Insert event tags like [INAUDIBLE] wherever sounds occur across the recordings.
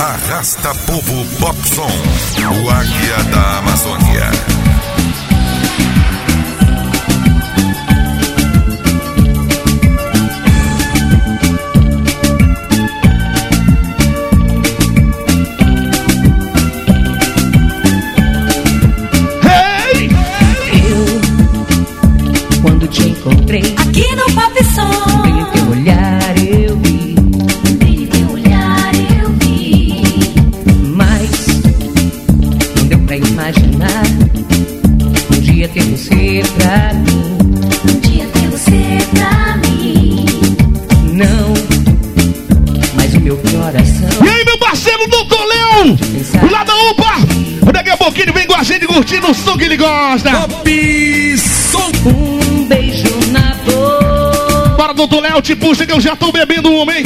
Arrasta Povo Popson, o águia da Amazônia. Gosta. um beijo na boca Para Doutor Léo, te puxa que eu já tô bebendo um, hein?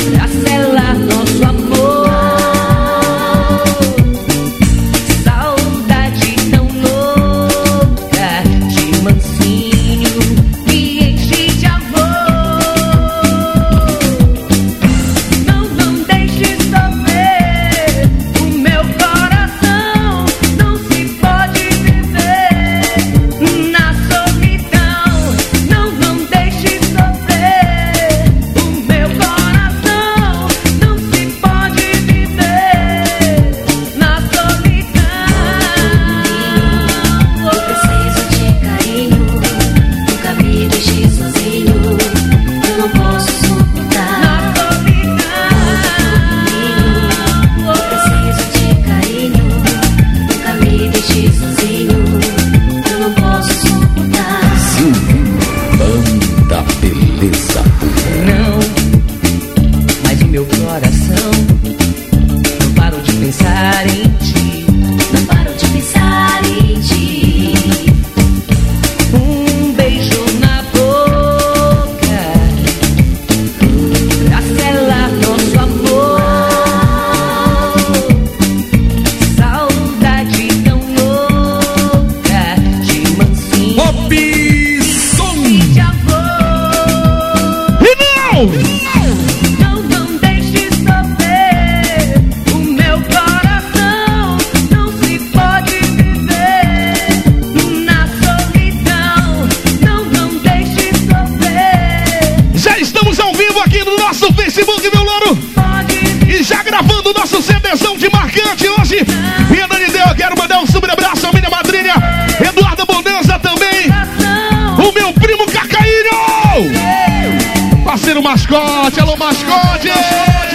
Nosso Facebook, meu louro. E já gravando o nosso CDzão de marcante hoje. Vida de Deus, quero mandar um super abraço à minha madrinha, Eduardo Bonanza também. O meu primo Cacaíno! Parceiro mascote, alô mascote! Tá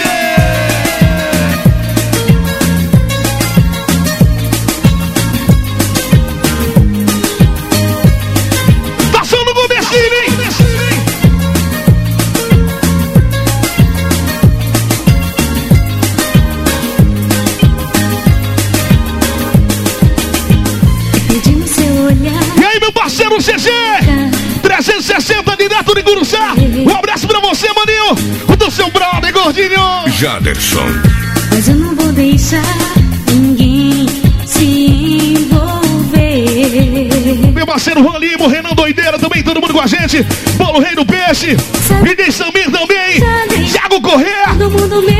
direto de Guruçá. Um abraço pra você, maninho. O do seu brother, gordinho. Jaderson. Mas eu não vou deixar ninguém se envolver. Meu parceiro Juan Limo, Renan Doideira também, todo mundo com a gente. Paulo Rei do Peixe. DJ Samir também. Thiago Corrêa. Meu.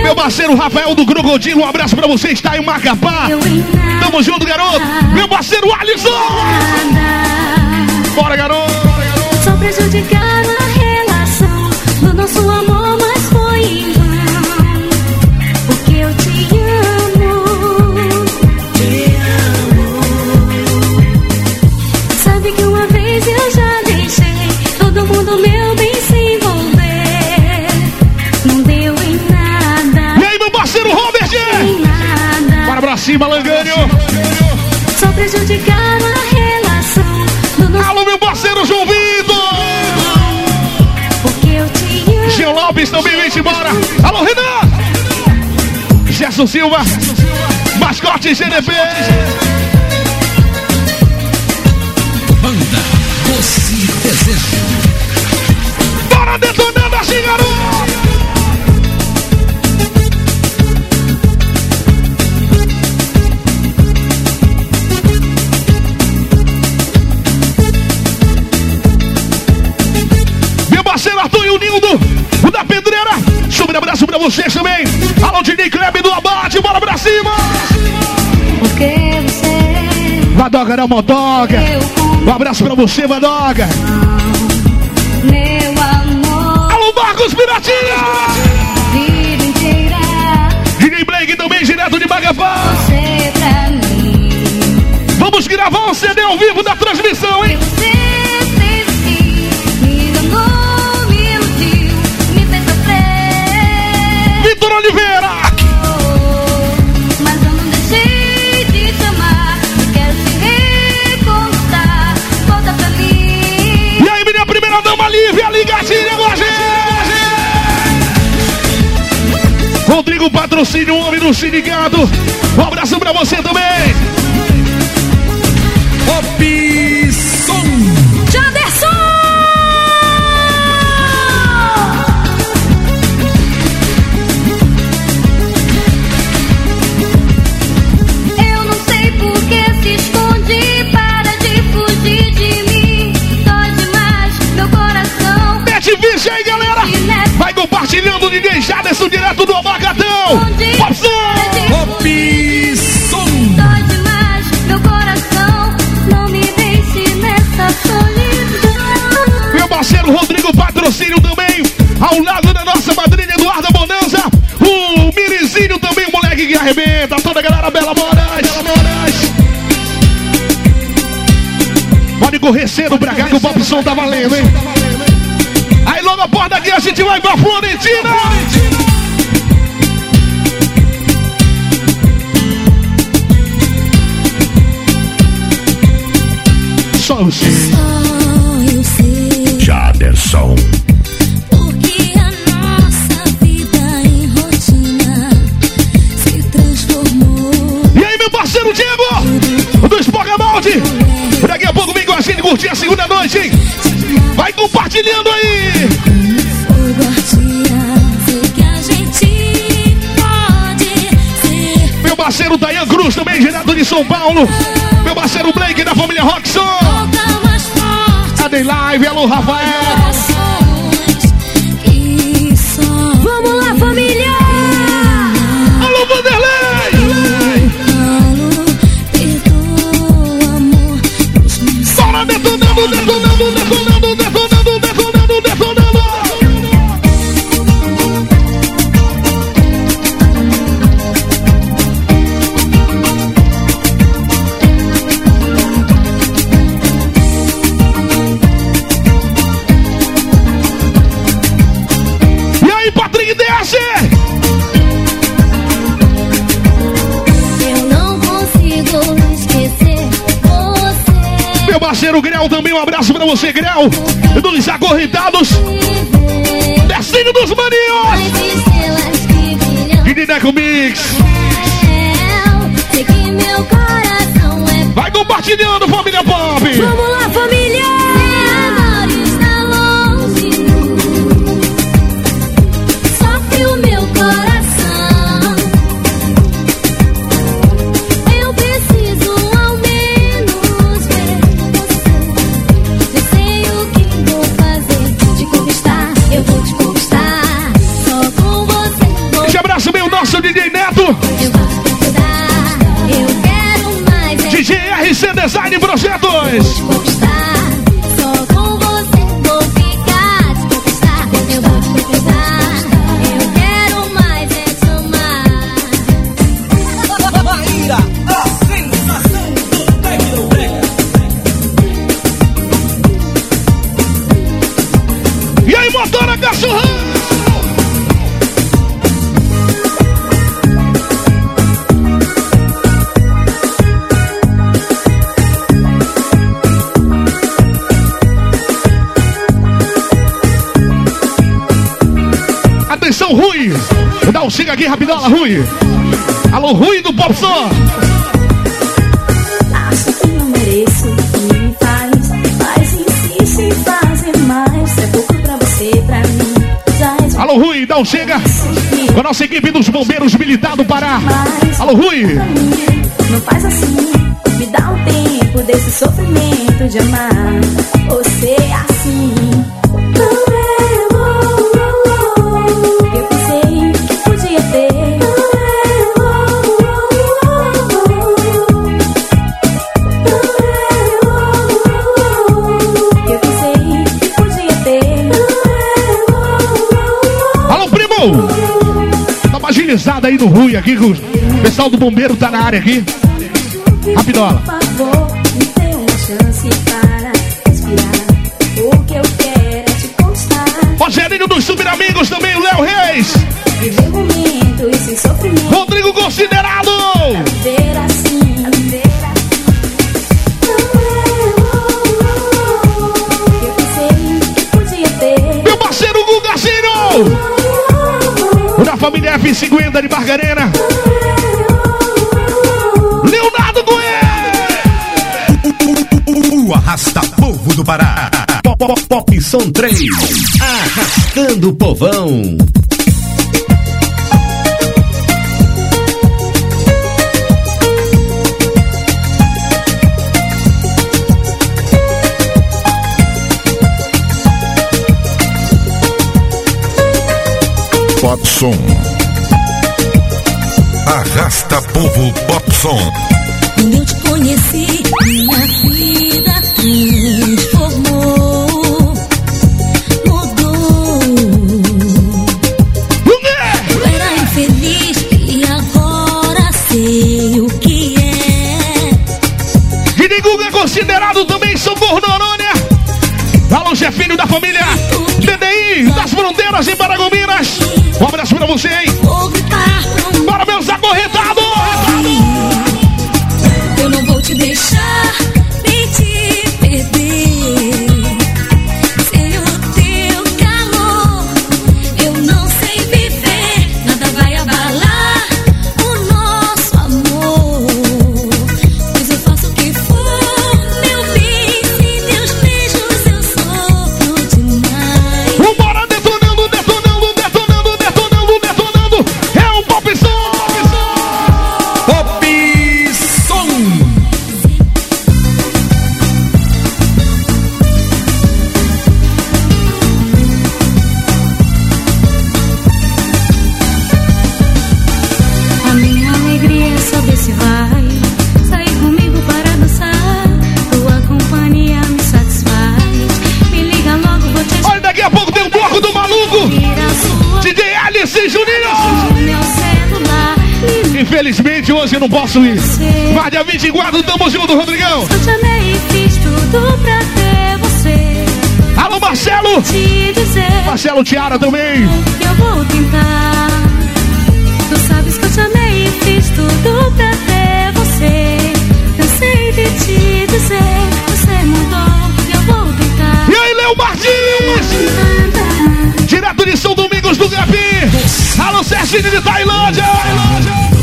Meu parceiro Rafael do Crocodilo, um abraço pra você, está em Macapá. Tamo junto, garoto. Meu parceiro Alisson. Bora, garoto. Só prejudicaram a relação do nosso amor, mas foi em vão. Porque eu te amo. Te amo. Sabe que uma vez eu já deixei todo mundo meu bem se envolver. Não deu em nada. E aí, meu parceiro Robert. Em nada. Bora pra cima, Langânio. Só prejudicaram Jean Lopes também vem embora. Alô, Renan. Gerson Silva. Mascote GDP. Banda Doce Desejo Bora detonando assim, garoto. Você também. Alô, Dini Kleb do Abate, bora pra cima! Porque você. Vadoga não modoga. Um abraço pra você, Vadoga. Meu amor. Alô, Marcos Piratinha! Dini Blake também, direto de Bagapá. Vamos gravar um CD ao vivo da Patrocínio, homem do sindicato. Um abraço pra você também. Opção. Jaderson! Eu não sei por que se esconde. Para de fugir de mim. Dói demais meu coração. Mete vídeo aí, galera. Vai compartilhando o DJ Jaderson direto do Abacatão. Popson! Opção. Dói demais meu coração. Não me deixe nessa solidão. Meu parceiro Rodrigo Patrocínio também, ao lado da nossa madrinha Eduarda Bonanza, o Mirizinho também, o moleque que arrebenta, toda a galera Bela Moraes. Bela Moraes. Pode correr cedo pra cá que o Pop Som tá valendo, hein? Aí logo após daqui a gente vai pra Florentina. Só você. Só eu sei Jaderson. porque a nossa vida em rotina se transformou. E aí, meu parceiro Diego, do Espoca Balde. Daqui a pouco vem com a gente curtir a segunda noite, hein? Vai compartilhando aí. Fogo ardia, sei que a gente pode ser Meu parceiro Dayan Cruz também, direto de São Paulo. Meu parceiro Blake da família forte. Cadê live? Alô, Rafael. Grel também, um abraço pra você, Grel. Dos acorrentados, Decinho dos Maninhos. Deco Mix. é Vai compartilhando, família Pop. Vamos lá, família! Aqui rapidão, Rui. Alô, Rui do Pop Som. Acho que não mereço o que me faz, mas insiste em fazer mais. É pouco pra você, pra mim. Já é. Alô, Rui, dá um chega. Com a nossa equipe dos bombeiros militar do Pará. Alô, Rui. Não faz assim, me dá um tempo desse sofrimento de amar. Aí no Rui aqui, com o pessoal do bombeiro tá na área aqui. Rapidola. Por favor, me dê uma chance para respirar. O que eu quero é te conquistar. Rogerinho dos Super Amigos também, o Léo Reis. Viver momentos sem sofrimento. Rodrigo família F50 de Margarena. Leonardo Goiás. O arrasta povo do Pará. Pop, pop, pop Som 3. Arrastando o povão. Popson. Arrasta povo Popson. Quando eu te conheci, minha vida transformou, mudou. Eu era infeliz e agora sei o que é. E de Guga considerado também Socorro Noronha. Alô, chefinho da família DDI das Fronteiras em Paragominas. Um abraço pra você, hein? Infelizmente hoje eu não posso ir. Mas dia 24 tamo junto, Rodrigão. Eu te amei e fiz tudo pra ter você. Alô, Marcelo. Te dizer Marcelo Tiara também. que eu vou tentar. Tu sabes que eu te amei e fiz tudo pra ter você. Cansei de te dizer, você mudou eu vou tentar. E aí, Léo Martins. Direto de São Domingos do Gabi. Alô, Serginho de Tailândia. Tecno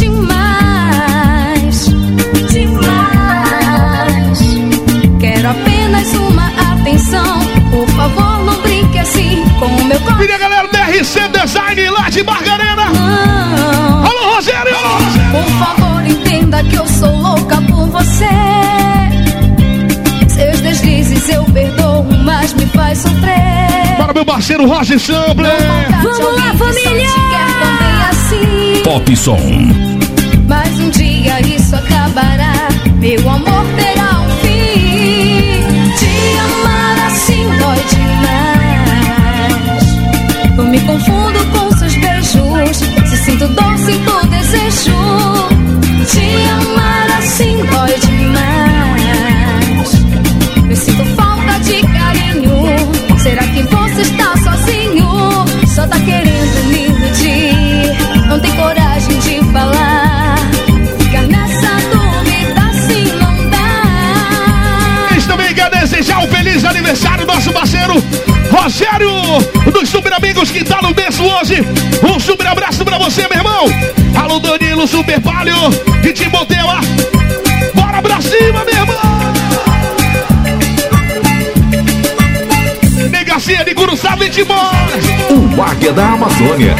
demais. Demais. Quero apenas uma atenção. Por favor, não brinque assim com o meu a galera Design lá de Margarena. Alô, Rogério. Por favor, entenda que eu sou louca por você. Seus deslizes eu perdoo, mas me faz sofrer. Para meu parceiro Roger Sampler. Vamos lá, família! Quer também assim. Pop Som. Mas um dia isso acabará. Meu amor terá um fim. Te amar assim dói demais. Eu me confundo com seus beijos. Se sinto dor, sinto desejo. Te amar assim dói demais. Eu sinto falta de carinho. Será que você está sozinho? Só tá querendo aniversário do nosso parceiro Rogério dos Super Amigos que tá no berço hoje. Um super abraço pra você, meu irmão. Alô, Danilo Super Palio e Timotela. Bora pra cima, meu irmão. Negacia de Curuçá, 20 bolas. O Águia é da Amazônia.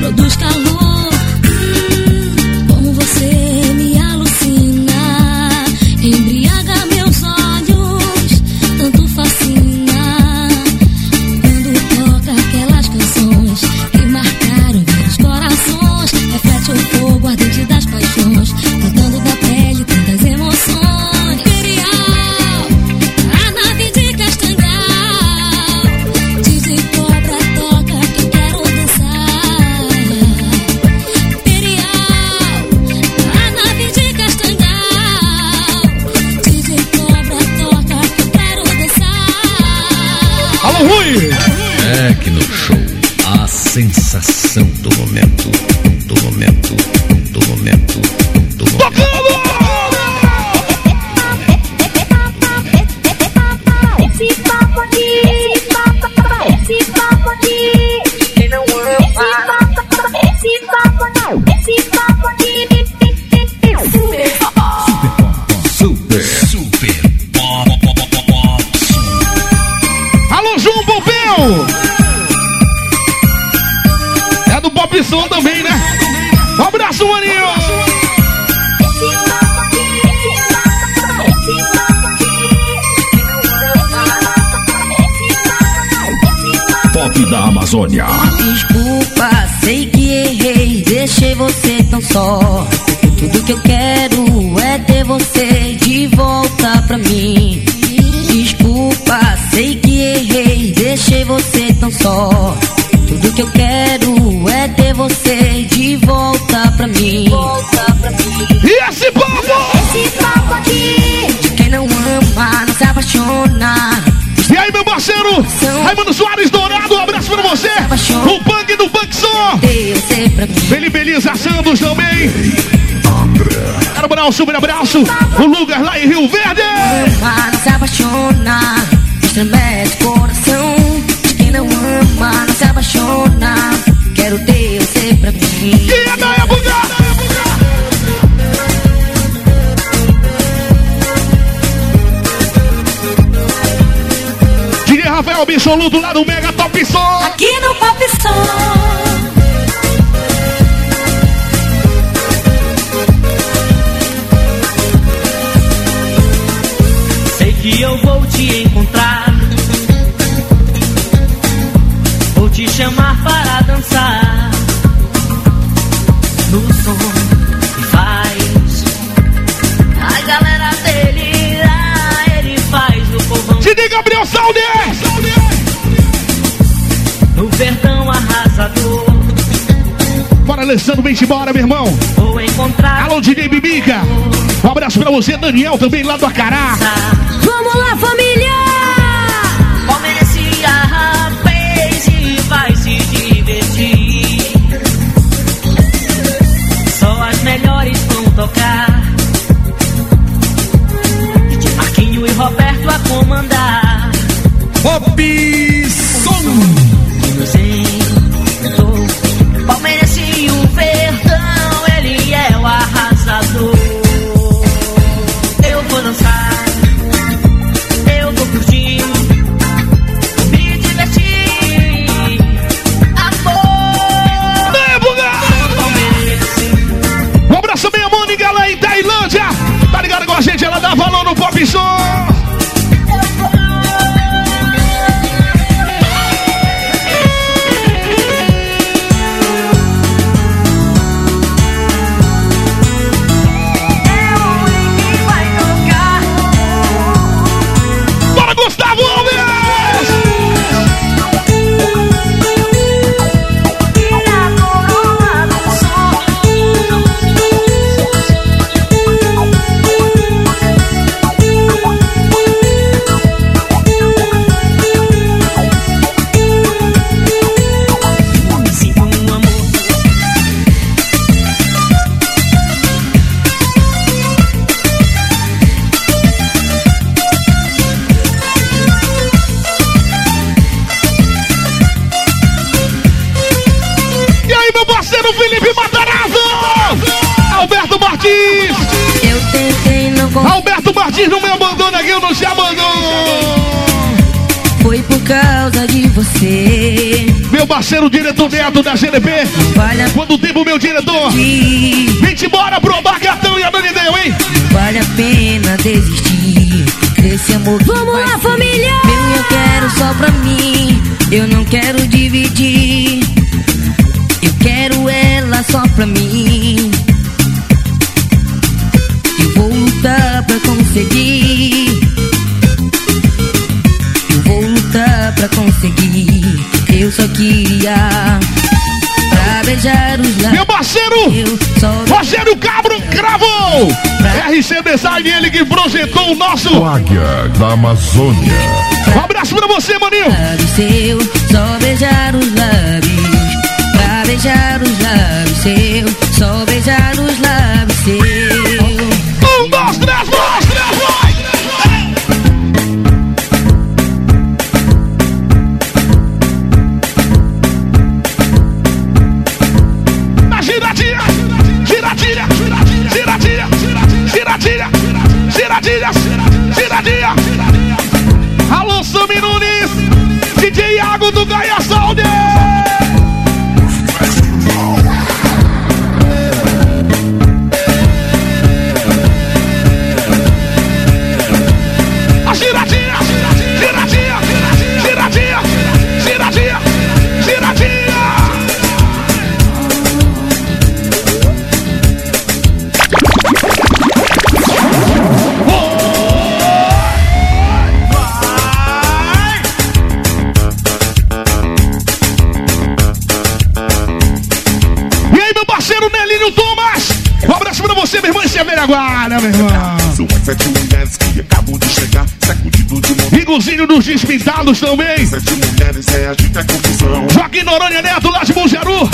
produzca Amazônia. Felipe Elisa Santos também. Quero mandar um super abraço. O Lugar lá em Rio Verde. Não se apaixona, estremece o coração. De quem não ama, não se apaixona. Quero ter você pra mim. E é da época. Rafael Absoluto lá do Mega Top Som. Aqui no Pop Som. Alessandro vem embora, meu irmão. Alô, DJ Bibica. Um abraço pra você, Daniel, também lá do Acará. Vamos lá, família! Comece a fez e vai se divertir. Só as melhores vão tocar. Marquinho e Roberto a comandar. Hopi! Fechou! Martins! Eu tentei não conseguir. Alberto Martins não me abandona eu não te abandono! Foi por causa de você. Meu parceiro diretor Neto da GDP. Vale a Quando tempo, meu diretor? Vem-te embora pro Abagatão e a Dani Deu, hein? vale a pena desistir desse amor. Vamos lá, ser família! Meu, eu quero só pra mim. Eu não quero dividir. Eu quero ela só pra mim. Conseguir. Eu vou lutar pra conseguir. Eu só queria pra beijar os Meu lábios. parceiro Eu só Rogério Cabro cravou! RC Design, ele que projetou o nosso. Águia da Amazônia. Um abraço pra você, maninho! seu, só beijar os lábios. Pra beijar os lábios seu, só beijar os lábios seu. Alô, Sami Nunes, DJ Iago do Gaia Iguzinho dos Despintados também. Sete mulheres é agita a confusão. Joaquim Noronha Neto, lá de Mongeru.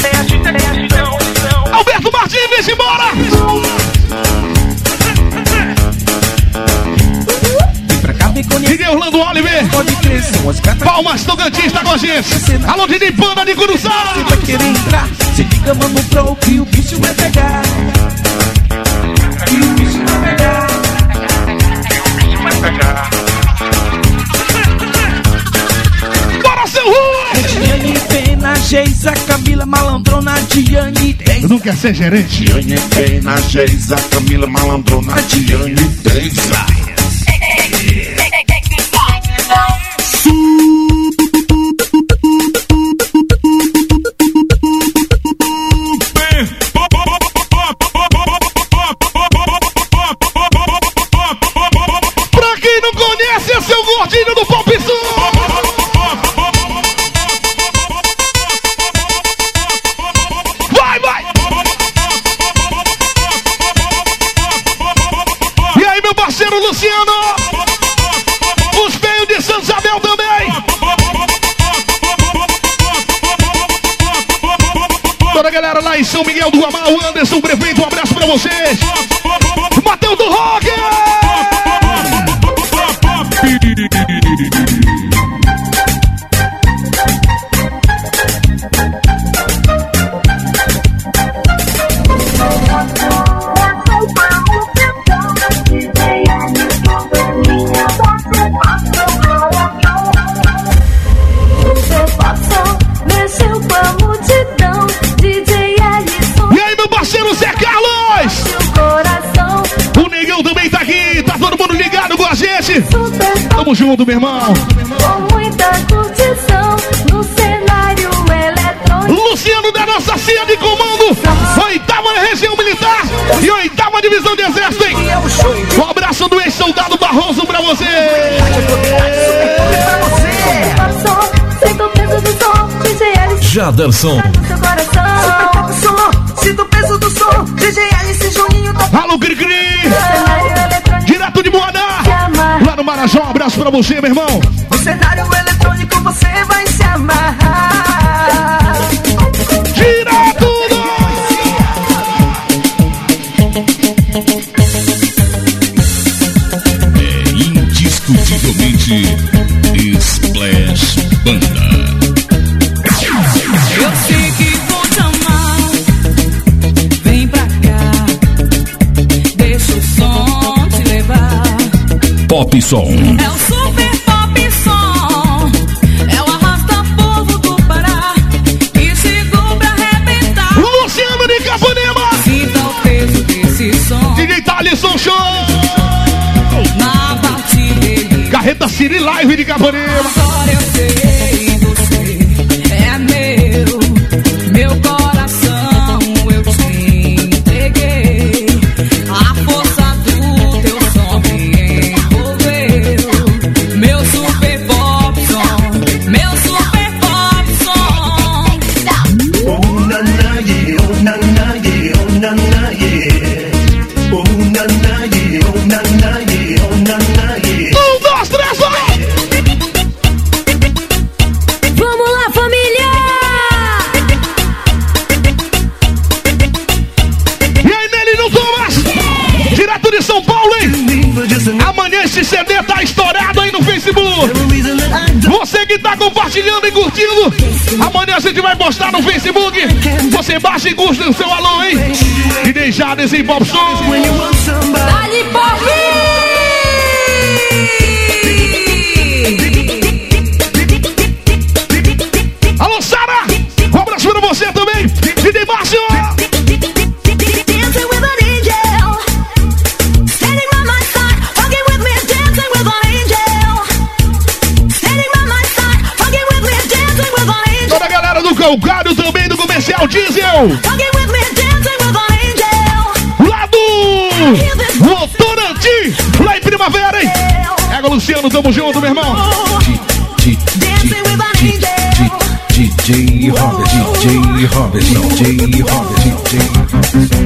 Alberto Martins, vem embora. Vem pra cá, vem conhecer. DJ Orlando Oliver. Pode crer, são as gatas Palmas Tocantins tá com a gente. Alô, DJ Panda de Curuçá. que vai querer entrar. Se liga, mano, pro que o bicho vai pegar. Diane tem. Tu não quer ser gerente? Diane Pena, Geisa, Camila Malandrona, Diane Tensa. Pra galera lá em São Miguel do Amal, Anderson Prefeito, um abraço pra vocês! Meu irmão! com muita curtição no cenário eletrônico. Luciano da nossa CIA de comando, oitava região militar e oitava divisão de exército, hein? Um abraço do ex-soldado Barroso pra você! Jaderson. Sinto o peso do som. DJ Alice Juninho Alô, eletrônico Direto de amarra. Lá no Marajó, abraço pra você, meu irmão. No cenário eletrônico você vai se amarrar. Tira tudo! É indiscutivelmente Splash Banda. Eu sei que vou te amar. Vem pra cá. Deixa o som te levar. Pop Som. É o Siri Live de Capanema. Agora eu sei. Gusta, seu alô, hein? DJ Jades e mano. Tamo junto, meu irmão. DJ Robert, DJ Robert, DJ Robert, DJ Robert.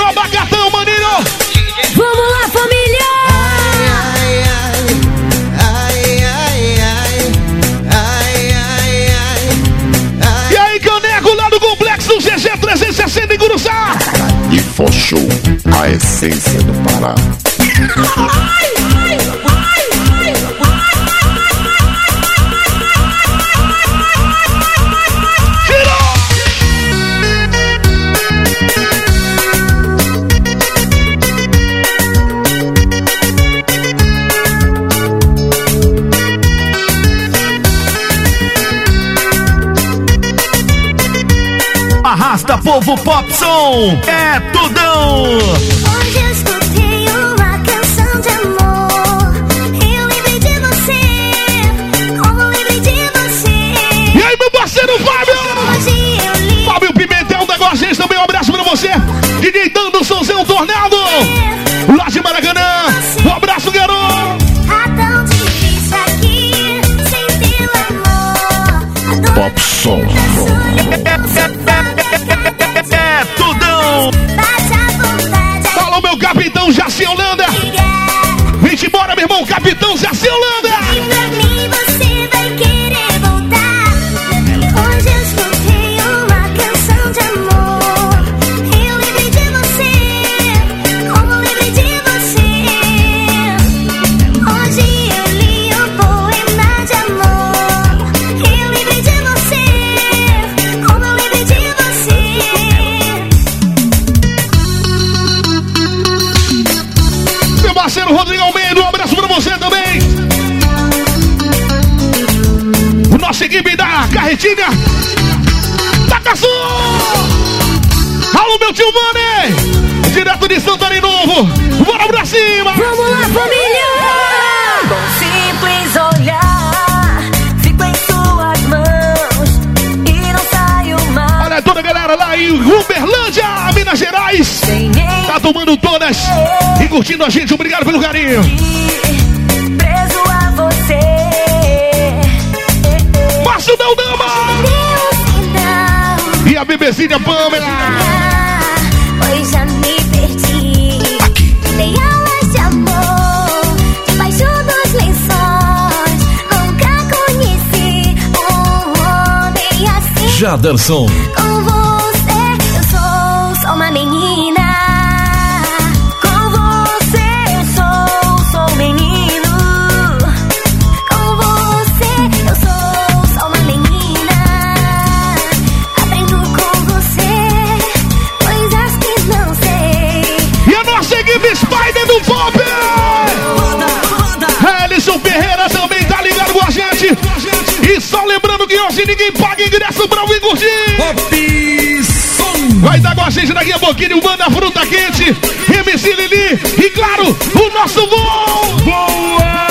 Menino bagatão, maninho! Vamos lá, família! Ai, ai, ai, e aí, caneco lá do complexo do GG 360 em Guruçá! E for show, a essência do Pará. [LAUGHS] Arrasta Povo Pop Som é tudão. Hoje eu escutei uma canção de amor. Eu lembrei de você, como lembrei de você. E aí, meu parceiro Fábio? Fábio Pimentel da Gorgês também, um abraço pra você. E deitando o Sonzão Tornado. Lá de Maracanã. Um abraço, garoto. Pop Som. Jaciolã! em Uberlândia, Minas Gerais. Tá tomando todas e curtindo a gente. Obrigado pelo carinho. Preso a você. Márcio Daldama. E a bebezinha Pamela. Pois já me perdi. Aqui. Dei aulas de amor, debaixo dos lençóis. Nunca conheci um homem assim. Jaderson. Com e ninguém paga ingresso pra Igor curtir. Vai dar com a gente daqui a pouquinho o Banda Fruta Quente, MC Lili e, claro, o nosso voo. Boa!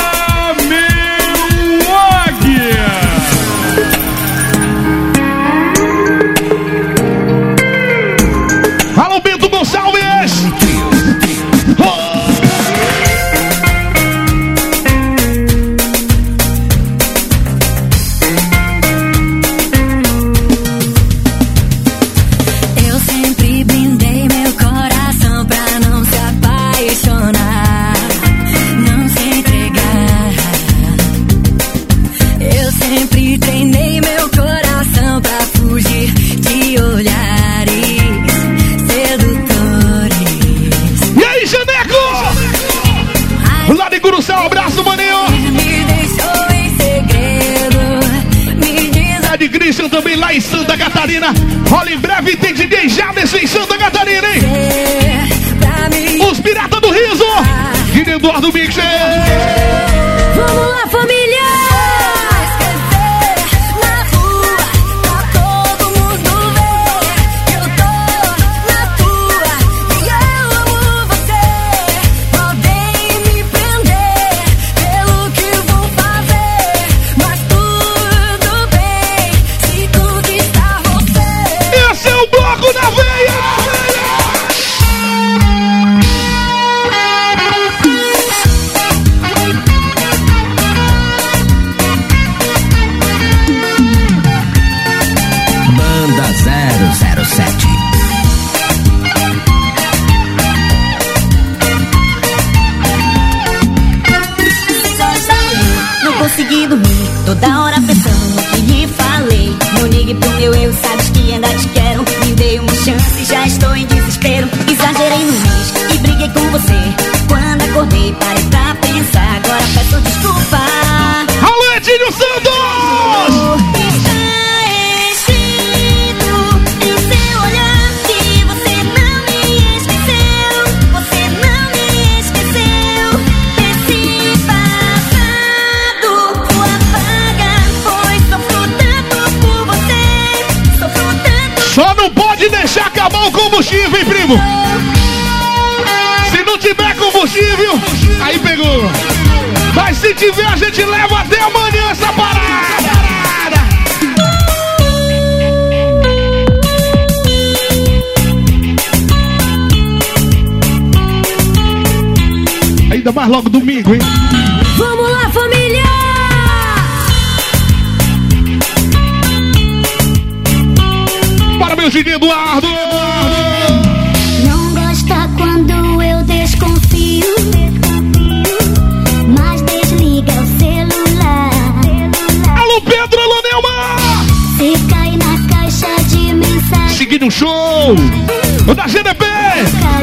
se tiver, a gente leva até amanhã essa parada. Ainda mais logo domingo, hein? Vamos lá, família! Para meu Eduardo! seguindo um show da GDP. Tá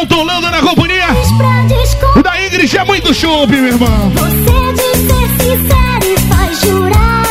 Elton Landa na companhia. O da Ingrid é muito chope, meu irmão. Você de ser sincero e faz jurar.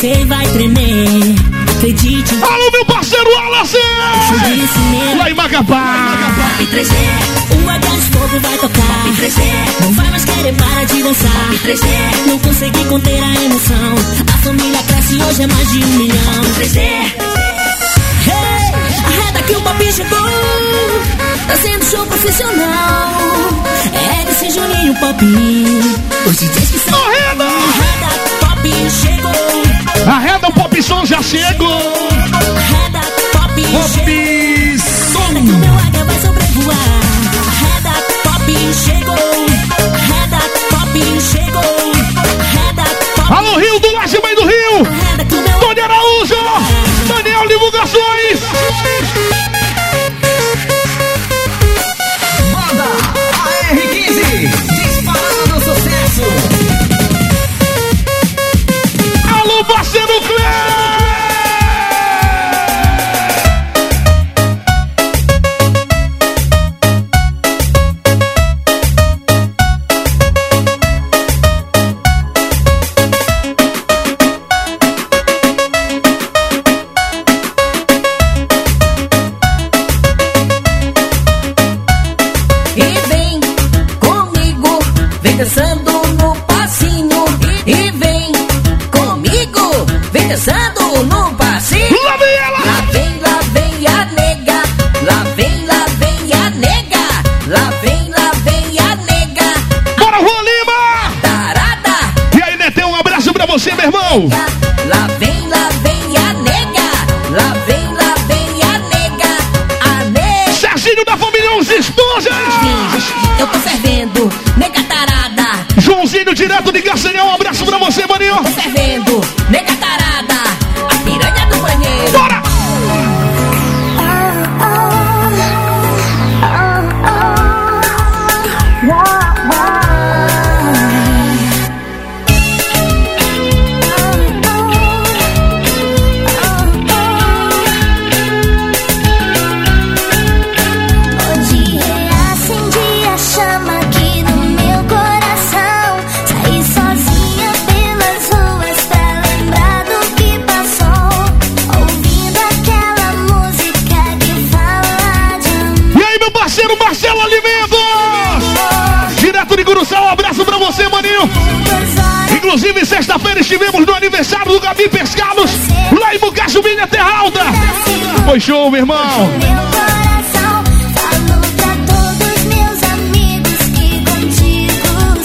Você vai tremer, acredite. Alô, meu parceiro Wallace! Lá em Macapá! Em 3D, uma vai tocar. Não vai mais querer parar de dançar. Não consegui conter a emoção. A família cresce hoje é mais de um milhão. Hey, arreda que o papi chegou. Tá sendo show profissional. É desse Juninho Pop. Hoje diz que são. Arreda! Arreda o Pop Som já chegou. Arreda Pop chegou. Arreda que o meu águia vai sobrevoar. Arreda Pop chegou. Arreda Pop chegou. Arreda Pop. Alô, Rio do Laje, mãe do Rio. Arreda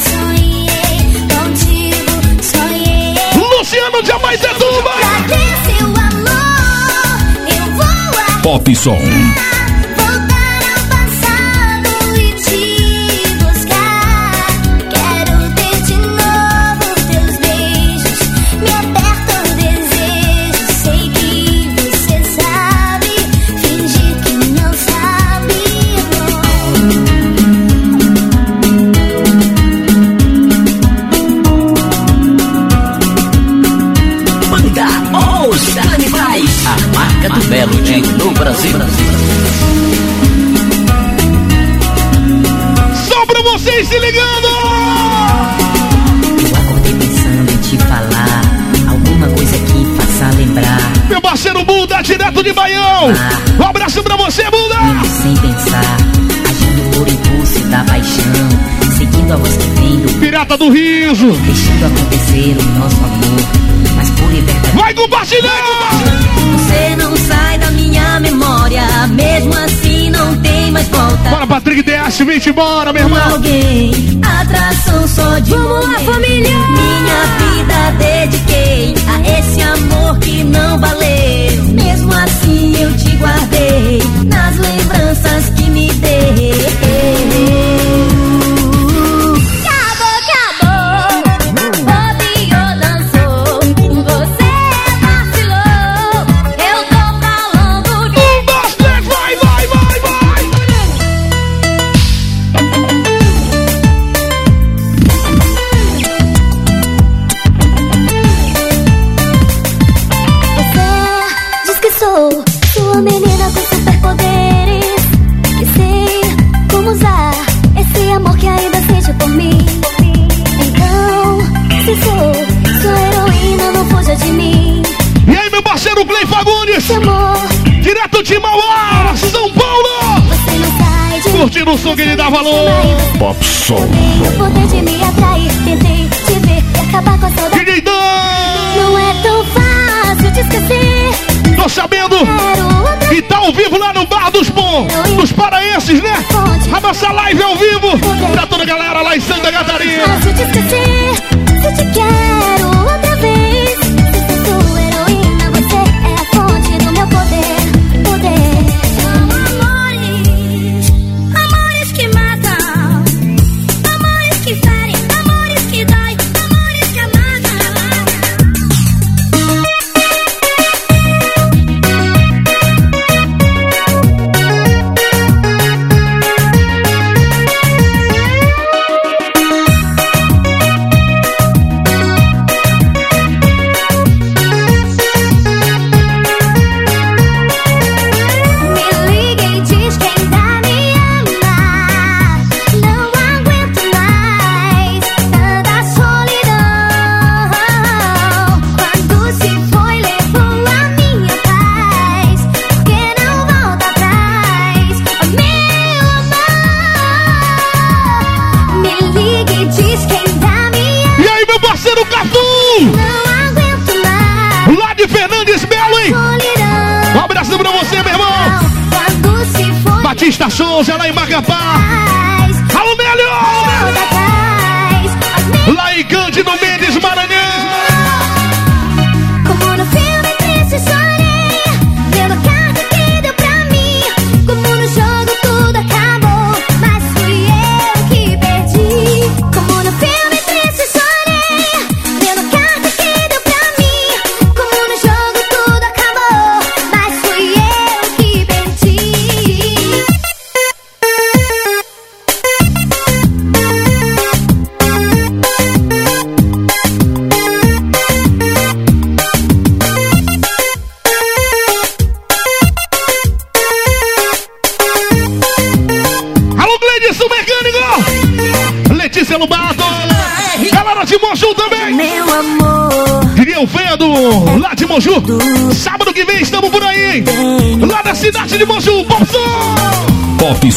sonhei, contigo sonhei. Luciano de Amaitetuba. Pra ter seu amor, eu vou Pop Som. Do Riso. deixando acontecer o nosso amor, mas por verdade. Vai compartilhar. Você não sai da minha memória, mesmo assim não tem mais volta. Bora, Patrick DS, vem embora, meu irmão. alguém, atração só de Vamos lá, família! Minha vida dediquei a esse amor que não valeu. Mesmo assim eu te guardei nas lembranças som que lhe dá valor. Pop Som. Poder de me Não é tão fácil te esquecer. Tô sabendo. E tá ao vivo lá no Bar dos Bom, dos Paraenses, né? A nossa live ao vivo. Pra toda a galera lá em Santa Catarina. Não é tão Fácil te esquecer.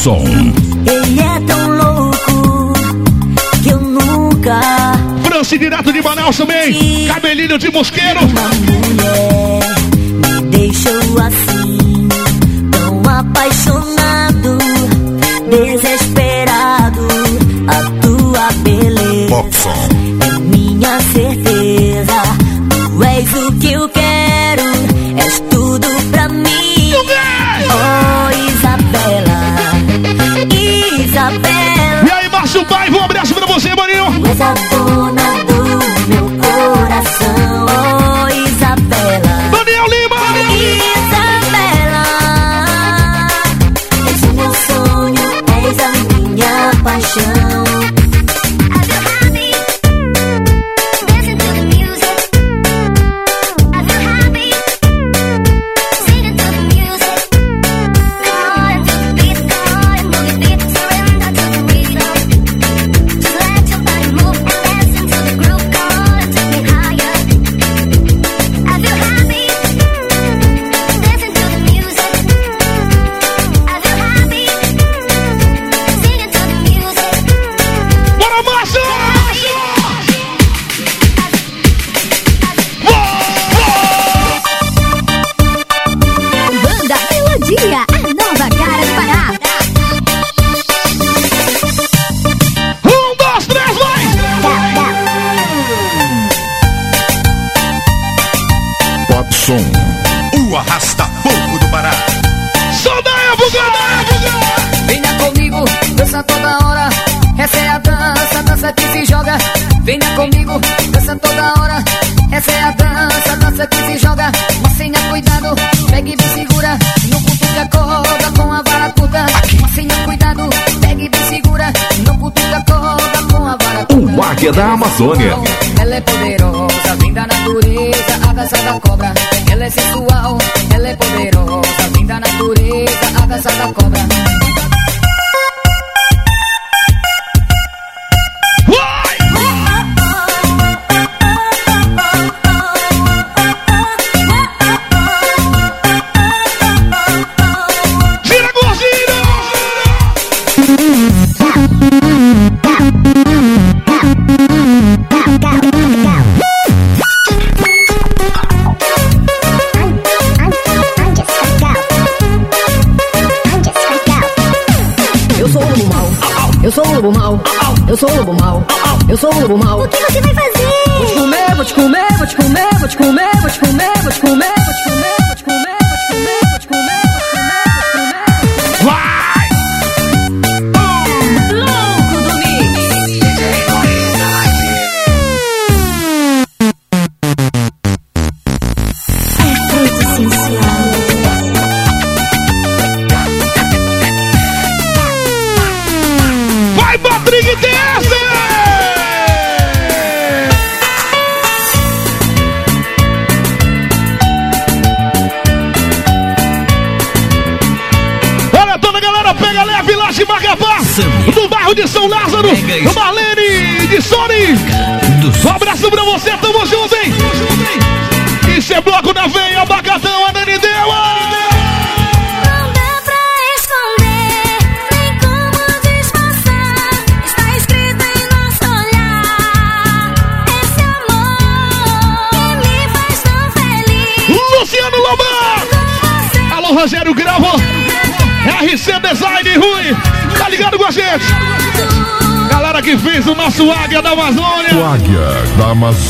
som. Ele é tão louco que eu nunca. Franci direto de Manaus também. Cabelinho de mosqueiro. Uma mulher me deixou assim, tão apaixonado, desesperado. A tua beleza Popson. é minha certeza. Tu és o que eu quero, és tu você, Boninho? 昨天。lobo. Eu sou o lobo mal. O que você vai fazer? Vou te comer, vou te comer, vou te comer, vou te comer, vou te comer, vou te comer.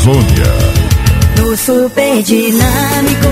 Amazônia. No Super Dinâmico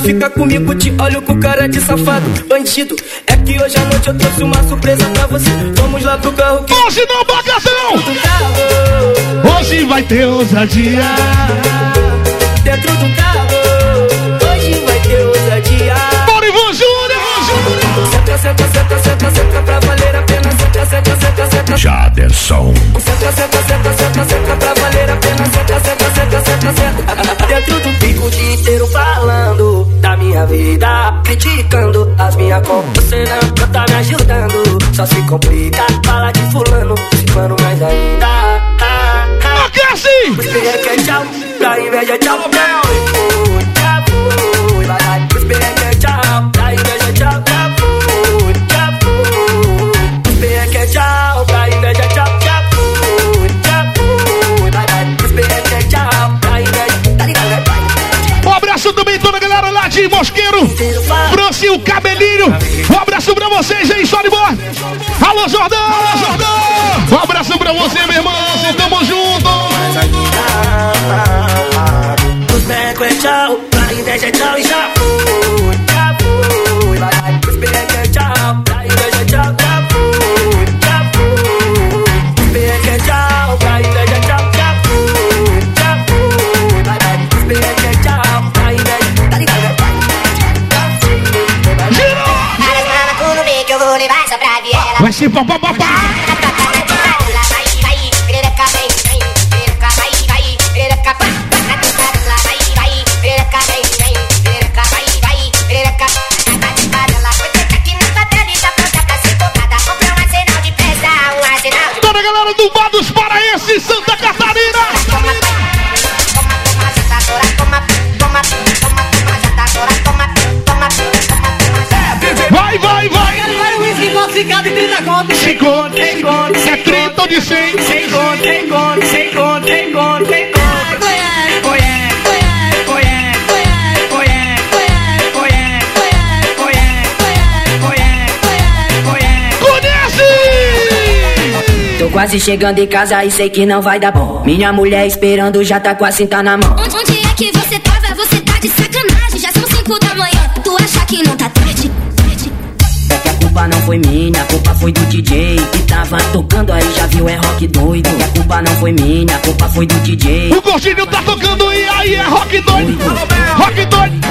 ficar comigo. Te olho com cara de safado, bandido. É que hoje à noite eu trouxe uma surpresa pra você. Vamos lá pro carro que. Hoje não, bagação! Carro, Hoje vai ter ousadia. dentro do carro. Hoje vai ter ousadia. Bora, Ivan Júnior! Senta, senta, senta, senta, senta pra. Senta, senta. Jaderson. Senta, senta, senta, senta, senta pra valer a pena. Senta, senta, senta, senta, senta. Dentro do pico o dia inteiro falando da minha vida, criticando as minhas compras. Você não tá me ajudando, só se complica. Fala de fulano, de mano mais ainda. Ah, ah. Aquece! Perreca é tchau, pra inveja tchau, já de Mosqueiro. Franci o Cabelinho. Um abraço pra vocês aí, só de boa. Alô, Jordão! Alô, Jordão! Um abraço pra você, meu irmão. Tamo junto. Os perreca é tchau, pra inveja é tchau e já worship. Ba, ba, ba, ba. Tô quase chegando em casa e sei que não vai dar bom. Minha mulher esperando já tá com a cinta na mão. Culpa não foi minha, a culpa foi do DJ que tava tocando aí, já viu, é rock doido. E a culpa não foi minha, a culpa foi do DJ. O Gordinho tá tocando e aí é rock doido. Rock doido.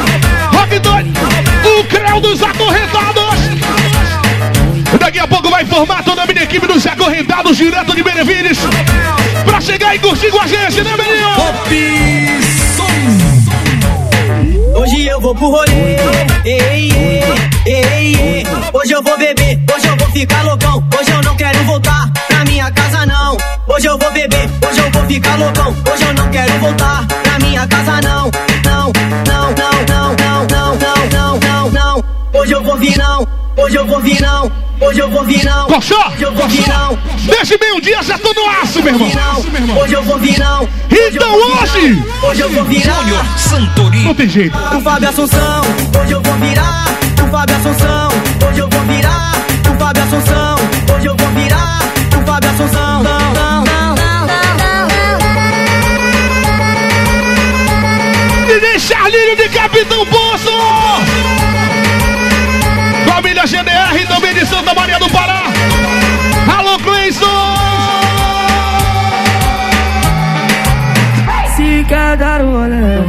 Rock doido. O Creu dos Acorrentados. Daqui a pouco vai formar toda a minha equipe dos Acorrentados direto de Benevides. Pra chegar e curtir com a gente, né, menino? Hoje eu vou pro rolê, ei, ei, vou beber, hoje eu vou ficar loucão. Hoje eu não quero voltar pra minha casa, não. Hoje eu vou beber, hoje eu vou ficar loucão. Hoje eu não quero voltar pra minha casa, não. Não, não, não, não, não, não, não, não, não, não. Hoje eu vou vir, não. Hoje eu vou vir, não. Hoje eu vou vir, não. Coxó! Hoje eu vou vir, não. Desde meio-dia já tô no aço, meu irmão. Hoje eu vou vir, não. Então hoje, Hoje eu vou virar. não tem jeito. O Fábio Assunção, hoje eu vou virar. O Fábio Assunção, hoje eu vou virar. O Fábio Assunção, hoje eu vou virar. O Fábio Assunção, não, não, não, não, DJ Charlinho de Capitão Poço.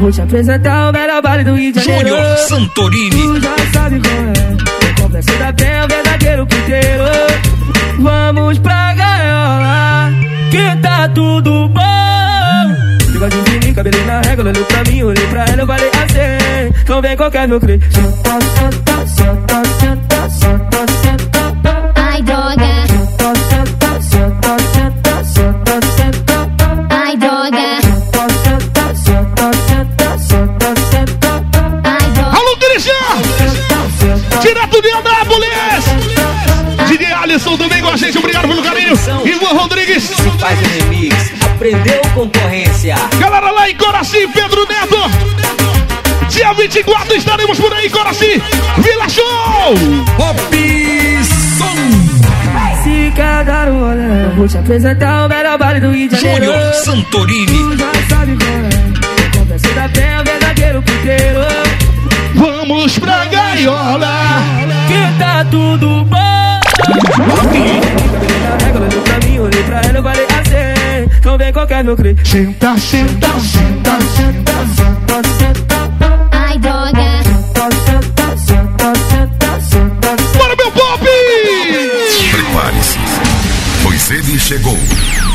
Vou te apresentar o melhor baile do Rio de Janeiro. Júnior Santorini. Tu já sabe como é. O complexo da pé, o verdadeiro puteiro. Vamos pra gaiola, que tá tudo bom. Bigodinho de mim, cabelo na régua, olhou pra mim, olhei pra ela, eu falei assim. Então vem qualquer meu crê. Carvalho, Igor Rodrigues. Se faz remix, aprendeu concorrência. Galera lá em Coraci, Pedro Neto. Dia 24 estaremos por aí, Coraci. Vila Show! Robson! Se quer dar um rolê, vou te apresentar o melhor baile do Rio de Júnior Santorini. É. Vamos pra gaiola. Que tá tudo bom. Então vem qualquer meu crê. Senta, senta, senta, senta, senta, senta. Ai, droga. Senta, senta, senta, senta, senta. Bora, meu pop! Prepare-se, pois ele chegou.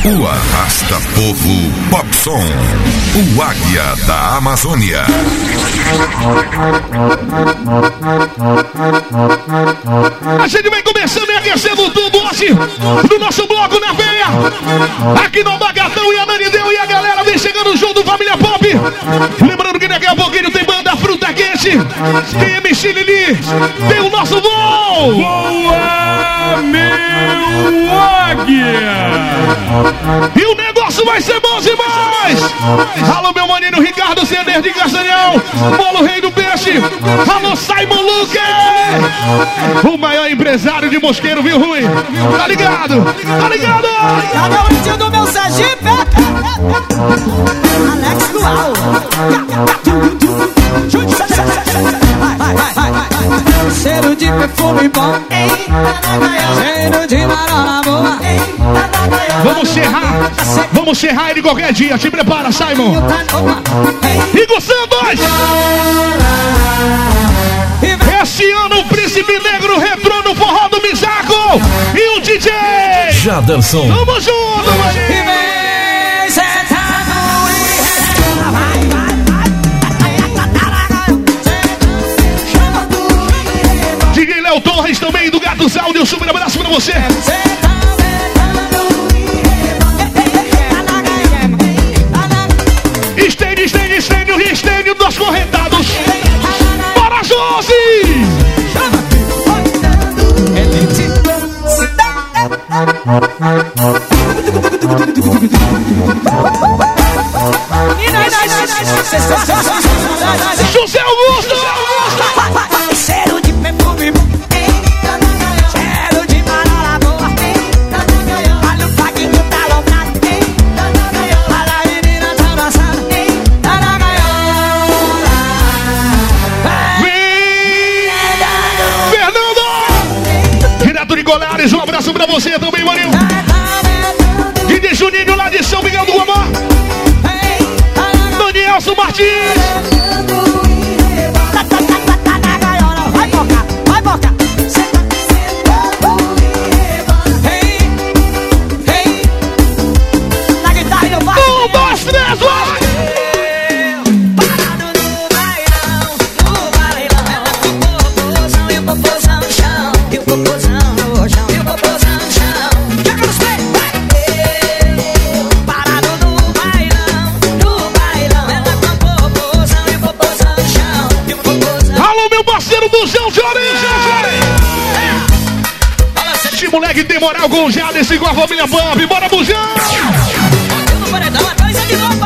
O Arrasta Povo Pop Som. O Águia da Amazônia. A gente vai começar aquecendo tudo hoje no nosso bloco na veia. Aqui no Bagatão e a Nani Deu e a galera vem chegando junto, Família Pop. Lembrando que daqui a pouquinho tem Fruta Quente, tem MC Lili, tem o nosso voo. Boa, meu águia! E o negócio vai ser bom demais! Alô, meu maninho Ricardo Ceder de Castanhão, Bolo Rei do Peixe, alô, Simon Luque! O maior empresário de mosqueiro, viu, Rui? Tá ligado? Tá ligado? Cadê o índio do meu Sergipe? Alex Dual. Vai. Cheiro de perfume bom. Cheiro de marola boa. Vamos serrar, vamos serrar ele qualquer dia. Te prepara, Simon. Igor Santos! Esse ano o Príncipe Negro retrô no forró do Misaco e o DJ. Jaderson. Tamo junto. DJ Léo Torres também do Gatos Áudio. Um super abraço pra você. Estênio, estênio, estênio, estênio dos correntados. Bora, Josi! José Augusto! Cheiro de moral com o com a família Bob. Bora, Bujão! no paredão, atualiza de novo,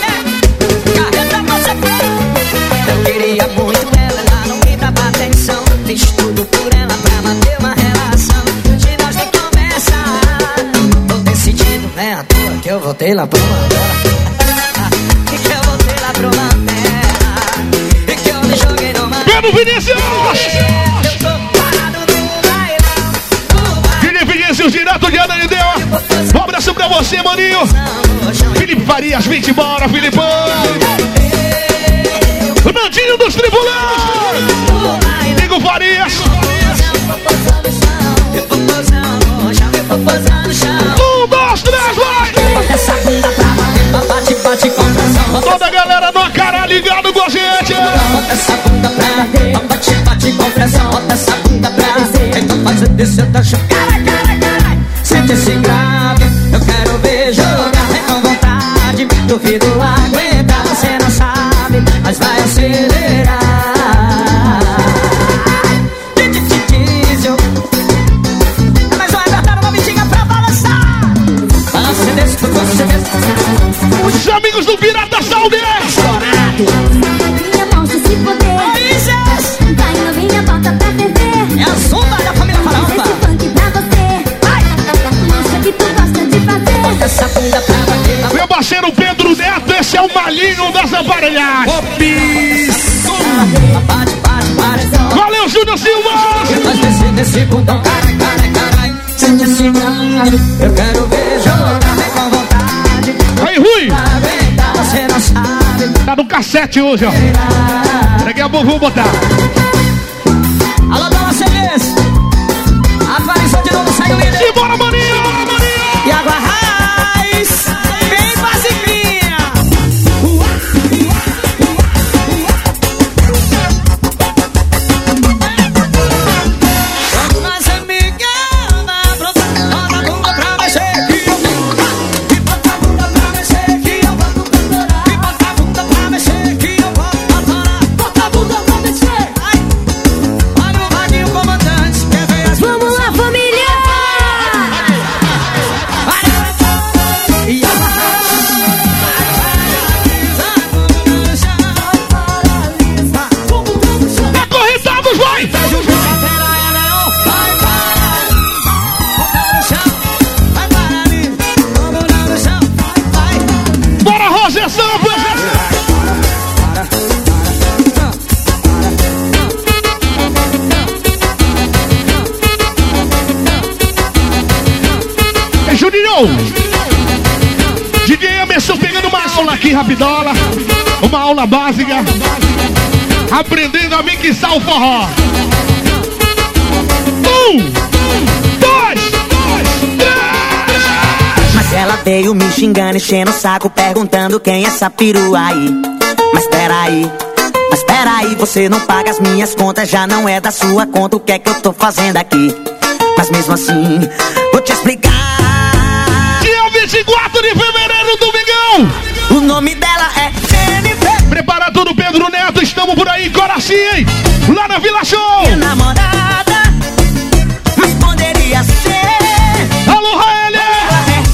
é. Carreta você Eu queria muito ela, ela não me dava atenção. Fiz tudo por ela pra manter uma relação. Se nós nem começar, tô decidido, é à toa que eu voltei lá pro. Maninho. Felipe Farias, vem embora, Filipão. Nandinho dos Tribulantes. Nico Farias. Um, dois, três, vai! Bate, bate com pressão. Toda a galera do cara ligado com a gente. Essa bunda pra. Bate, bate com pressão. Bota essa bunda pra. Então faz descer da. Cara, cara, cara. Sente esse grave. Duvido aguentar. é o malinho das aparelhagens. Valeu, Júnior Silva! Mas desce, desce, puta, carai, carai, carai. Se desligar, eu quero ver jogar bem com vontade. Aí, Rui! Tá no cassete hoje, ó. Peguei a pouco vou botar. Rapidola. Uma aula básica. Aprendendo a mixar o forró. Um, dois, Mas ela veio me xingando, enchendo o saco, perguntando quem é essa perua aí. Mas peraí, mas peraí, você não paga as minhas contas, já não é da sua conta, o que é que eu tô fazendo aqui? Mas mesmo assim, vou te explicar. Dia 24 de fevereiro, domingão! O nome por aí, Coraci, hein? Lá na Vila Show! Minha namorada, poderia ser. Alô!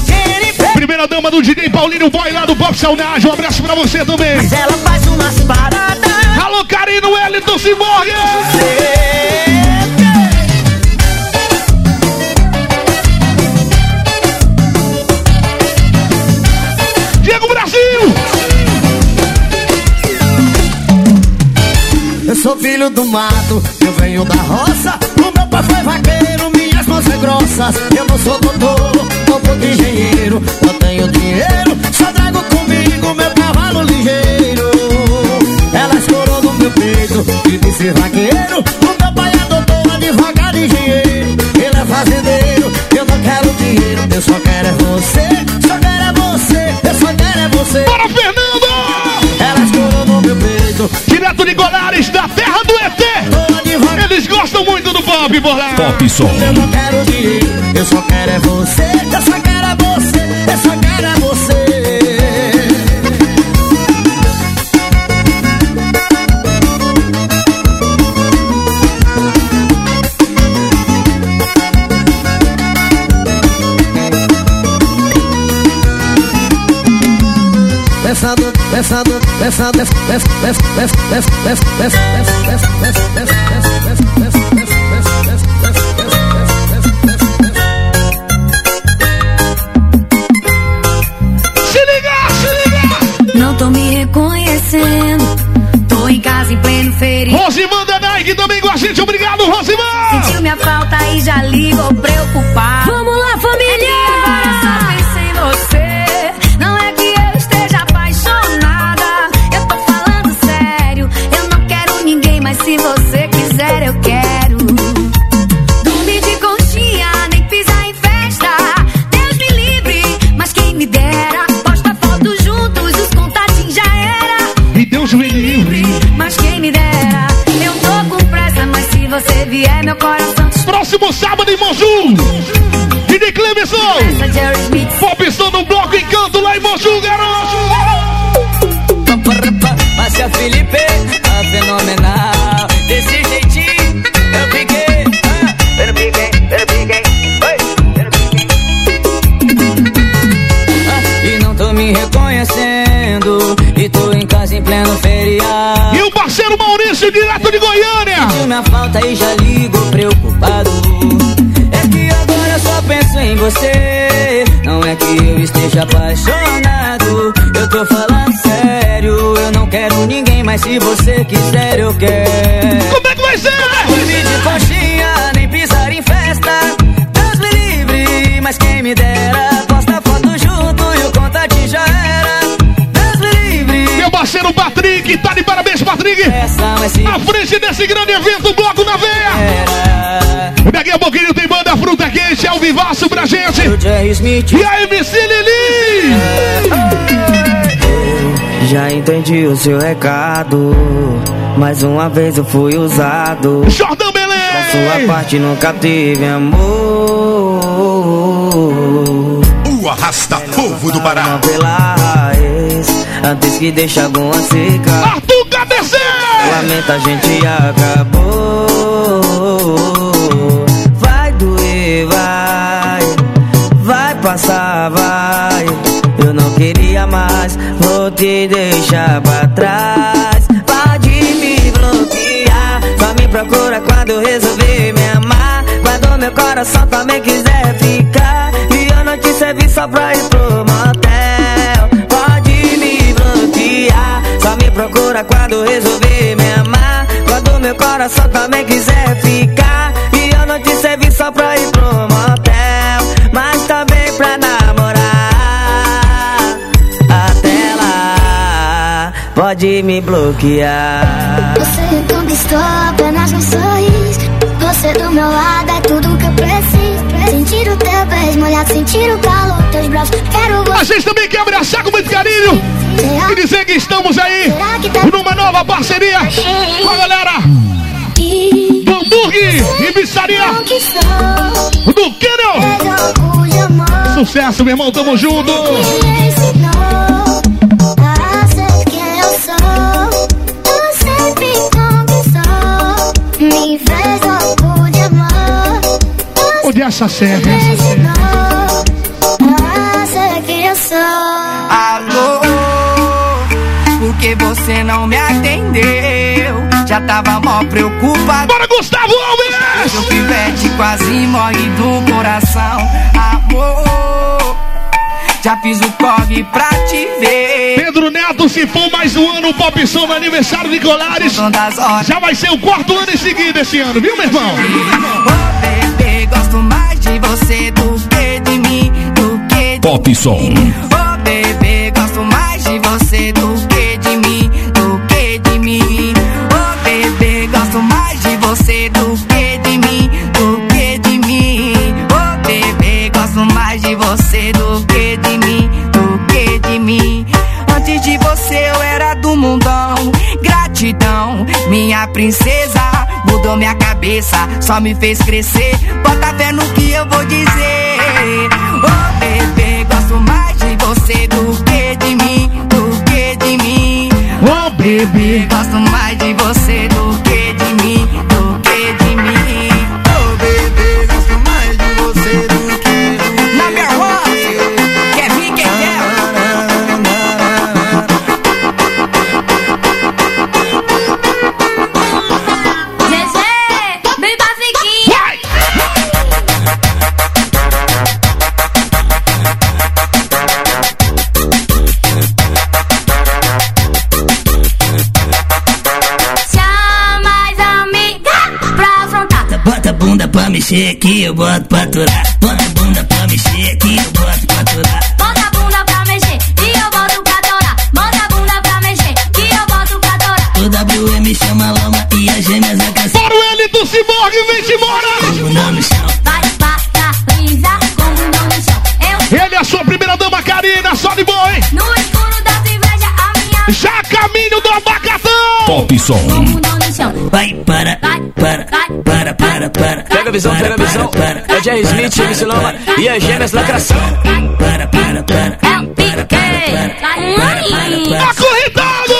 Jennifer. Primeira dama do DJ Paulinho Boy lá do Pop Saudade, um abraço pra você também. Mas ela faz umas paradas. Alô, Carino Wellington Simorgue! Sou filho do mato, eu venho da roça. O meu pai foi vaqueiro, minhas mãos são grossas. Eu não sou doutor, não sou engenheiro. Eu tenho dinheiro, só trago comigo meu cavalo ligeiro. Ela escorou no meu peito e disse vaqueiro. O meu pai é doutor, advogado engenheiro. Ele é fazendeiro, eu não quero dinheiro. Eu só quero é você, Direto de Golares, da terra do ET! Eles gostam muito do pop, por lá! Pop Som. Eu não quero dinheiro, eu só quero é você, eu só quero é você, eu só quero é você. Pensando, pensando, Se liga, se liga! Não tô me reconhecendo. Tô em casa em pleno feriado. Rosimanda Nike também com a gente, obrigado, Rosimanda! Sentiu minha falta e já ligou preocupado. Vamos lá, família! Falando sério. Eu não quero ninguém, mas se você quiser, eu quero. Como é que vai ser? Dormir de coxinha, nem pisar em festa. Deus me livre, mas quem me dera. Posta foto junto e o contato já era. Deus me livre. Meu parceiro Patrick. Tá de parabéns, Patrick. À frente desse grande evento, Bloco na Veia. Daqui a pouquinho tem banda Fruta Quente ao vivaço pra gente. E a MC Lili. Já entendi o seu recado. Mais uma vez eu fui usado. Jordão Belém! Da sua parte nunca teve amor. O arrasta povo do Pará. Pela raiz, antes que deixe alguma seca. Arthur KBC! Lamenta, a gente acabou. Vai doer, vai. Vai passar, vai. Te deixar pra trás. Pode me bloquear, só me procura quando eu resolver me amar. Quando meu coração também quiser ficar. E eu não te servi só pra ir pro motel. Pode me bloquear, só me procura quando eu resolver me amar. Quando meu coração também quiser ficar. Pode me bloquear. Você conquistou apenas um sorriso. Você do meu lado é tudo que eu preciso. Sentir o teu beijo molhado, sentir o calor teus braços. Quero você. A gente também quer abraçar com muito carinho e dizer que estamos aí numa nova parceria com a galera do hambúrguer e pizzaria do Kennel. Sucesso, meu irmão, tamo junto. Onde é essa serra? Me ensinou a ser quem eu sou. Alô, por que você não me atendeu? Já tava mó preocupado. Bora, Gustavo Alves! Seu pivete quase morre do coração. Amor, já fiz o corre pra te ver. Pedro Neto, se for mais um ano o Pop Som no aniversário de Colares, já vai ser o quarto ano em seguida esse ano, viu, meu irmão? Ô bebê, gosto mais de você do que de mim, do que de Pop Som. Ô bebê, gosto mais de você do princesa. Mudou minha cabeça, só me fez crescer. Bota fé no que eu vou dizer. Ô bebê, gosto mais de você do que de mim, do que de mim. Ô bebê, gosto mais mexer aqui, eu boto pra aturar. Bota a bunda pra mexer aqui, eu boto pra aturar. Bota a bunda pra mexer e eu boto pra torar. Bota a bunda pra mexer e eu boto pra torar. O WM chama Loma e as gêmeas a canção. Bora o L do Ciborgue, vem-te embora! Bunda no chão. Vai paralisar com bundão no chão. Eu Ele é a sua primeira dama, Karina, só de boa, hein? no escuro da inveja, a minha Já caminho do abacatão! Pop Som. bundão no chão. Vai, para, para, para, visão, pega a visão. É Jerry Smith, MC Loma e as gêmeas lacração. Para, para, para. É o. Ai. Acorrentado!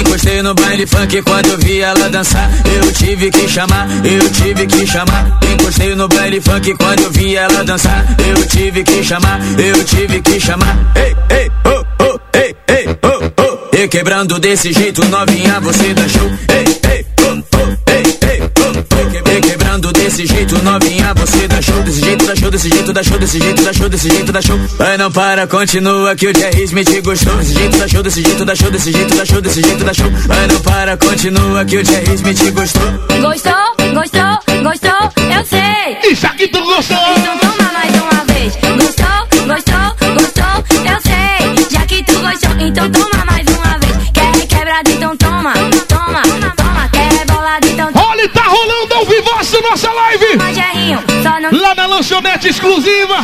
Encostei no baile funk quando eu vi ela dançar. Tive que chamar, eu tive que chamar. Encostei no baile funk quando eu vi ela dançar. Eu tive que chamar, eu tive que chamar. Ei, ei, oh, oh, ei, ei, oh, oh. E quebrando desse jeito, novinha, você show. Ei, desse jeito, novinha, você dá show, desse jeito dá show, desse jeito dá show, desse jeito dá show, desse jeito dá show. Vai não para, continua que o Jerry Smith gostou. Desse jeito dá show, desse jeito dá show, desse jeito dá show, desse jeito dá show. Vai não para, continua que o Jerry Smith gostou. Gostou? Gostou? Gostou? Eu sei. Isso aqui tu gostou? Então live. Lá na lanchonete exclusiva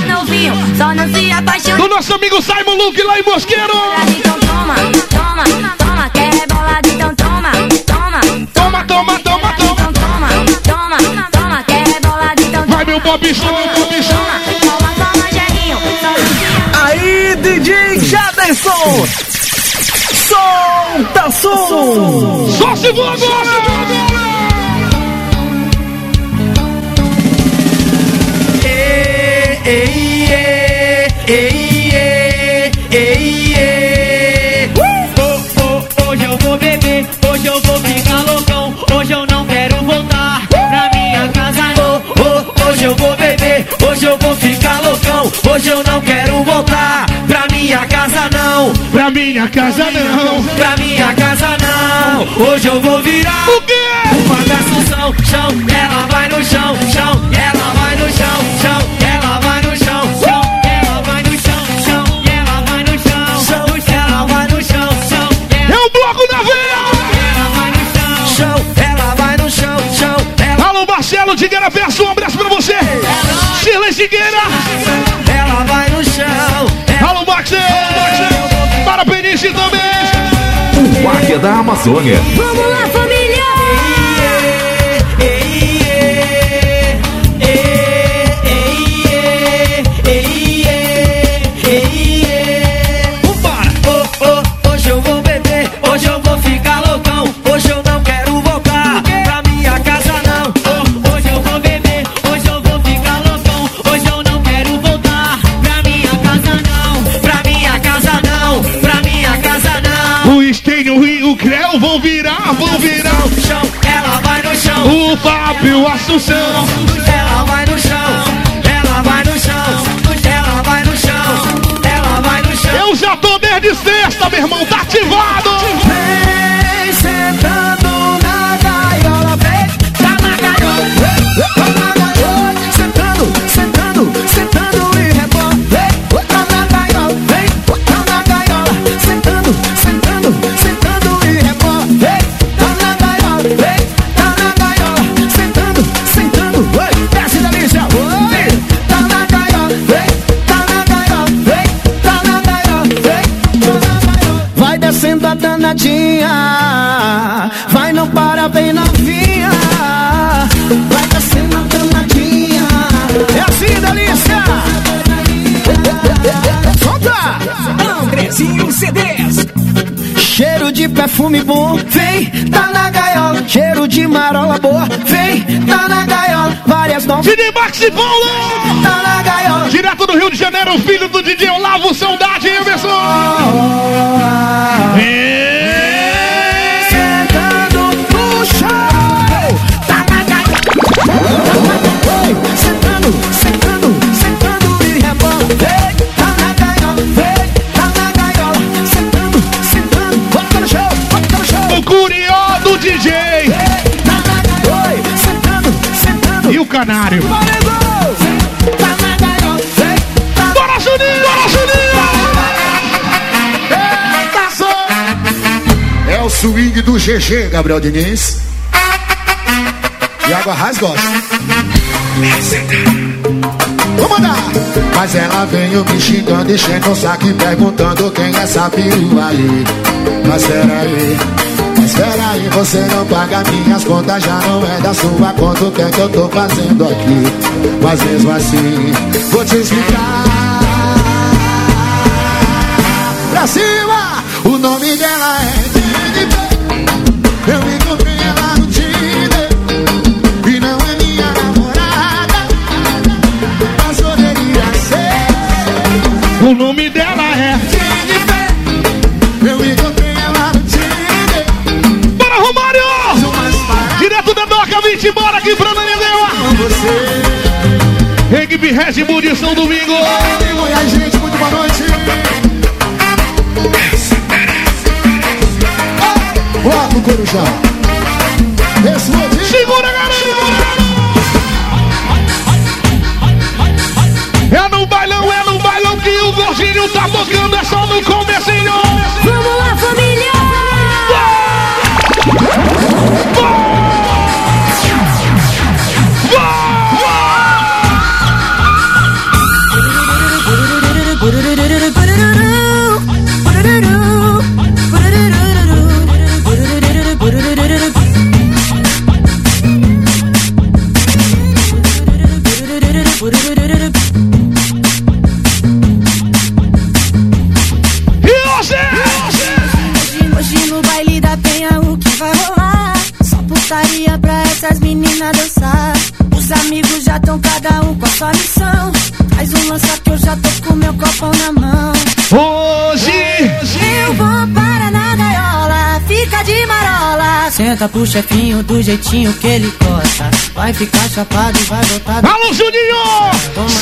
do nosso amigo Simon Luke lá em Mosqueiro. Então toma, toma, toma. Quer bolada, então toma. Toma, Toma, toma, toma, toma. então toma. Toma, toma. Quer bolada, então toma. Vai meu Bob Show, Show. Toma, não se Aí, DJ Jaderson! Solta som! Só se for agora. Ei, ei, ei, ei, ei. Oh, oh, hoje eu vou beber, hoje eu vou ficar loucão. Hoje eu não quero voltar pra minha casa, não. Oh, hoje eu vou beber, hoje eu vou ficar loucão. Hoje eu não quero voltar pra minha casa, não. Pra minha casa não. Pra minha casa, não. Hoje eu vou virar O quê? uma gaçação, chão. Ela vai no chão, chão. Marcelo Peço um abraço pra você. Shirley Figueira. ela vai no chão. Alô, Max. Para Peniche também. O Águia da Amazônia. Vamos lá, família! Creu vão virar, vão virar. Chão, ela vai no chão. O Fábio Assunção. Ela vai no chão. Ela vai no chão. Ela vai no chão. Ela vai no chão. Eu já tô desde sexta, meu irmão, tá ativado. Perfume bom, vem, tá na gaiola. Cheiro de marola boa, vem, tá na gaiola. Várias novas, DJ Maxi Paulo. tá na gaiola. Direto do Rio de Janeiro, filho do DJ Olavo Saudade, Emerson. Swing do GG, Gabriel Diniz. E água Raiz gosta. Vou mandar! Mas ela veio me xingando, enchendo o saco e perguntando quem é essa perua aí. Mas peraí, mas peraí, você não paga minhas contas, já não é da sua conta, o que é que eu tô fazendo aqui? Mas mesmo assim, vou te explicar. Pra cima, o nome Red Bull de São Domingo. E aí, gente, muito boa noite. O Corujá. Explodiu. Segura, garoto! É no bailão, é no bailão que o gordinho tá tocando, é só no comecinho. Senta pro chefinho do jeitinho que ele gosta. Vai ficar chapado e vai voltar. Alô, Juninho!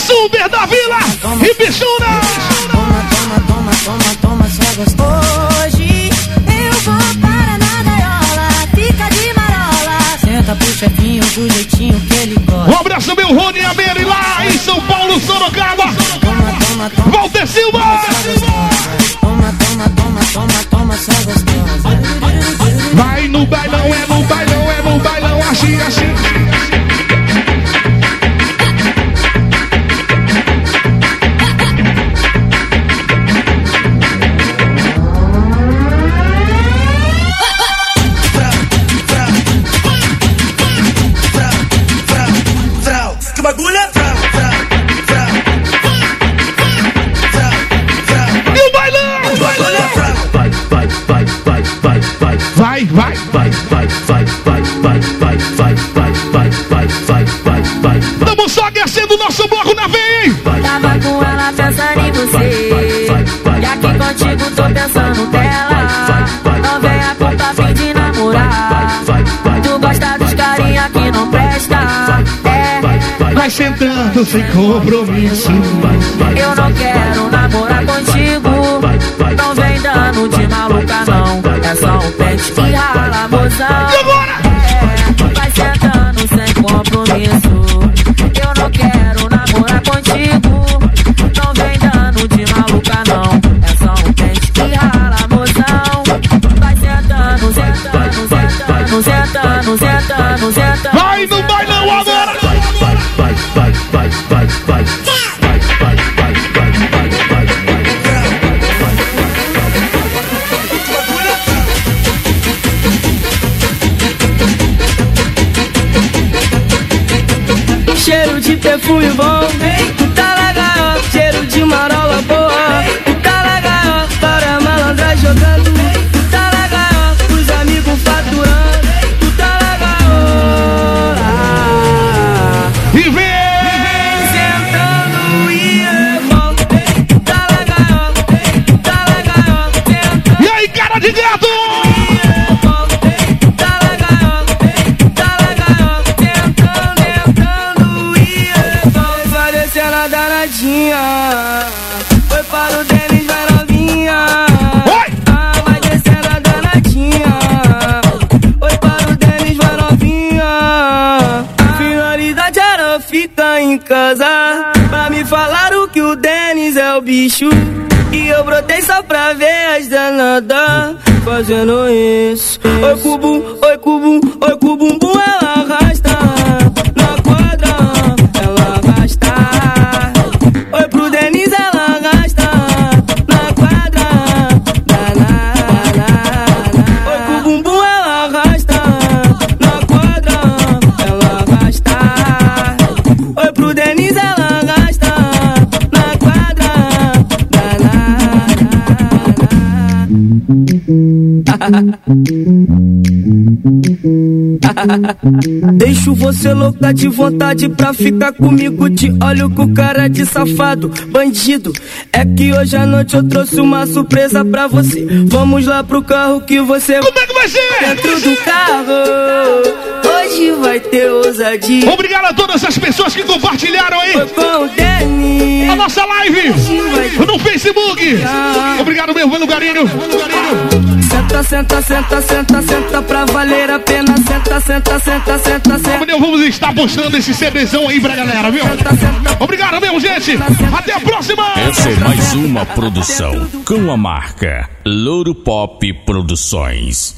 Super da Vila e Bichuna! Toma, toma, toma, toma, toma, só gostoso. Hoje eu vou para na gaiola, fica de marola. Senta pro chefinho do jeitinho que ele gosta. Um abraço, meu Rony e a Mary lá em São Paulo, Sorocaba! Toma, toma, toma. Walter Silva! Toma, toma, toma, toma, toma, no bailão, é no bailão, é no bailão, assim, assim. Sentando sem compromisso. eu não quero namorar contigo. Não vem dando de maluca, não. É só um pente que rala, mozão. É, vai sentando sem compromisso. Eu não quero namorar contigo. Não vem dando de maluca, não. É só um pente que rala, mozão. Vai sentando, sentando, sentando, sentando, sentando, sentando. Vai no bailão agora! vice, vice, vice. Bicho. E eu brotei só pra ver as danadas fazendo isso. Oi, cubum, Deixo você louca de vontade pra ficar comigo. Te olho com cara de safado, bandido. É que hoje à noite eu trouxe uma surpresa pra você. Vamos lá pro carro que você. Como é que vai ser? Dentro do carro, hoje vai ter ousadia. Obrigado a todas as pessoas que compartilharam aí Com o Denis. a nossa live no Facebook. Obrigado mesmo pelo carinho. Senta, senta, senta, senta, senta pra valer a pena. Senta, senta, senta, senta, senta. Amanhã vamos estar postando esse CDzão aí pra galera, viu? Obrigado mesmo, gente. Até a próxima. Essa é mais uma produção com a marca Louro Pop Produções.